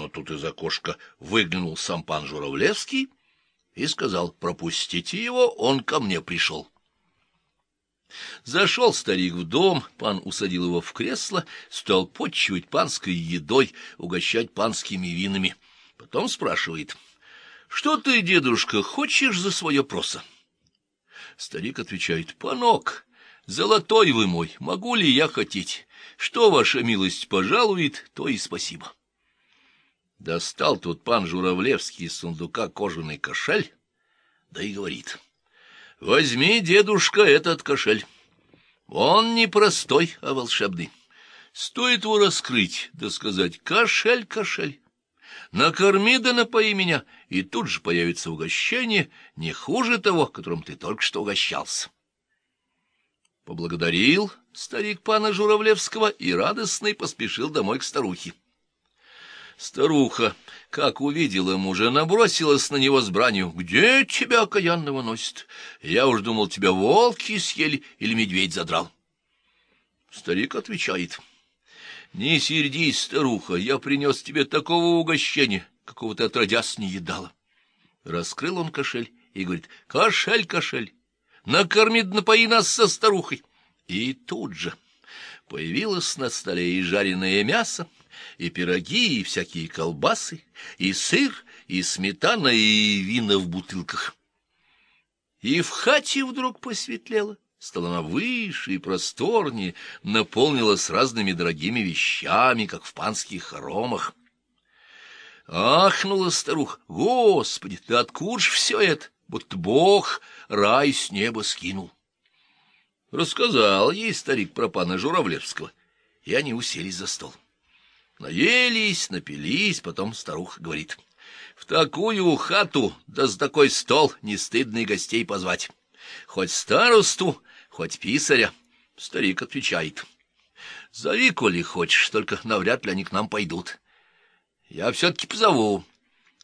Но тут из окошка выглянул сам пан Журавлевский и сказал, пропустите его, он ко мне пришел. Зашел старик в дом, пан усадил его в кресло, стал подчивать панской едой, угощать панскими винами. Потом спрашивает, что ты, дедушка, хочешь за свое просо? Старик отвечает, панок, золотой вы мой, могу ли я хотеть? Что ваша милость пожалует, то и спасибо. Достал тут пан Журавлевский из сундука кожаный кошель, да и говорит, возьми, дедушка, этот кошель. Он не простой, а волшебный. Стоит его раскрыть, да сказать «кошель, кошель». Накорми да напои меня, и тут же появится угощение, не хуже того, которым ты только что угощался. Поблагодарил старик пана Журавлевского и радостный поспешил домой к старухе. Старуха, как увидела мужа, набросилась на него с бранью. «Где тебя окаянного носит? Я уж думал, тебя волки съели или медведь задрал». Старик отвечает. «Не сердись, старуха, я принес тебе такого угощения, какого ты отродясь не едала». Раскрыл он кошель и говорит, «Кошель, кошель, накорми, напои нас со старухой». И тут же появилось на столе и жареное мясо, и пироги, и всякие колбасы, и сыр, и сметана, и вина в бутылках. И в хате вдруг посветлело, стала она выше и просторнее, наполнилась разными дорогими вещами, как в панских хоромах. Ахнула старуха, Господи, ты откуда ж все это, будто Бог рай с неба скинул. Рассказал ей старик про пана Журавлевского, и они уселись за стол. Наелись, напились, потом старуха говорит. В такую хату, да за такой стол не стыдно и гостей позвать. Хоть старосту, хоть писаря. Старик отвечает. Зови, коли хочешь, только навряд ли они к нам пойдут. Я все-таки позову.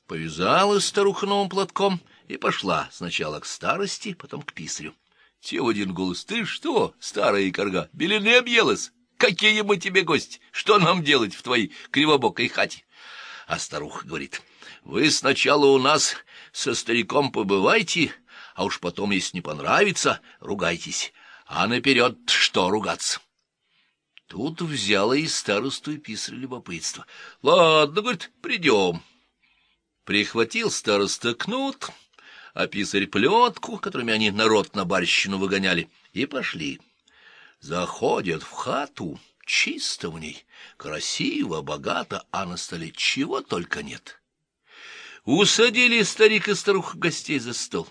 Повязалась старуха новым платком и пошла сначала к старости, потом к писарю. Те в один голос. Ты что, старая корга, белины объелась? Какие мы тебе гости? Что нам делать в твоей кривобокой хате? А старуха говорит, вы сначала у нас со стариком побывайте, а уж потом, если не понравится, ругайтесь. А наперед что ругаться? Тут взяла и старосту и писарь любопытство. Ладно, говорит, придем. Прихватил староста кнут, а писарь плетку, которыми они народ на барщину выгоняли, и пошли. Заходят в хату, чисто в ней, красиво, богато, а на столе чего только нет. Усадили старик и старуха гостей за стол.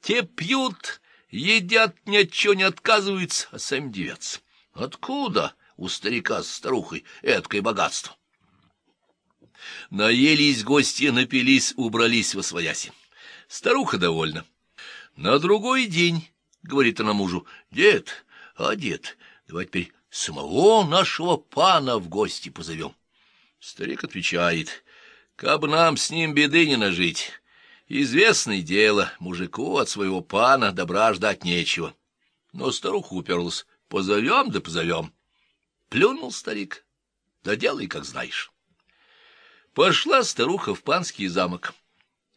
Те пьют, едят, ни от чего не отказываются, а сами девятся. Откуда у старика с старухой эткое богатство? Наелись гости, напились, убрались во свояси. Старуха довольна. На другой день, — говорит она мужу, — дед, а дед, давай теперь самого нашего пана в гости позовем. Старик отвечает, как бы нам с ним беды не нажить. Известное дело, мужику от своего пана добра ждать нечего. Но старуха уперлась, позовем да позовем. Плюнул старик, да делай, как знаешь. Пошла старуха в панский замок.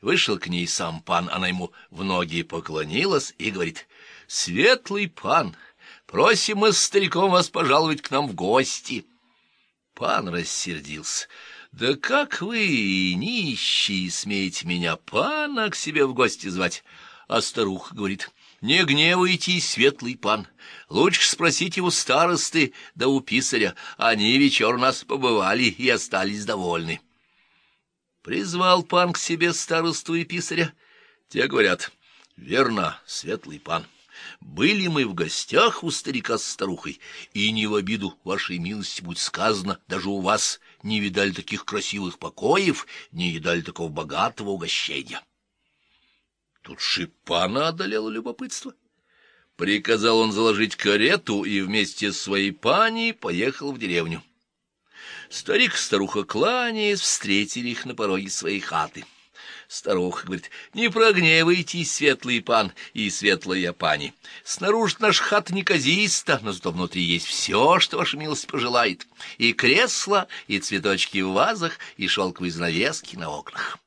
Вышел к ней сам пан, она ему в ноги поклонилась и говорит, «Светлый пан!» Просим мы с стариком вас пожаловать к нам в гости. Пан рассердился. Да как вы, нищие, смеете меня, пана, к себе в гости звать? А старуха говорит, не гневайтесь, светлый пан. Лучше спросите у старосты да у писаря. Они вечер у нас побывали и остались довольны. Призвал пан к себе старосту и писаря. Те говорят, верно, светлый пан. Были мы в гостях у старика с старухой, и не в обиду вашей милости будет сказано, даже у вас не видали таких красивых покоев, не едали такого богатого угощения. Тут Шипана одолело любопытство. Приказал он заложить карету и вместе с своей паней поехал в деревню. Старик и старуха, кланяясь, встретили их на пороге своей хаты. Старуха говорит, не прогневайтесь, светлый пан и светлая пани. Снаружи наш хат неказиста, но зато внутри есть все, что ваша милость пожелает. И кресла, и цветочки в вазах, и шелковые занавески на окнах.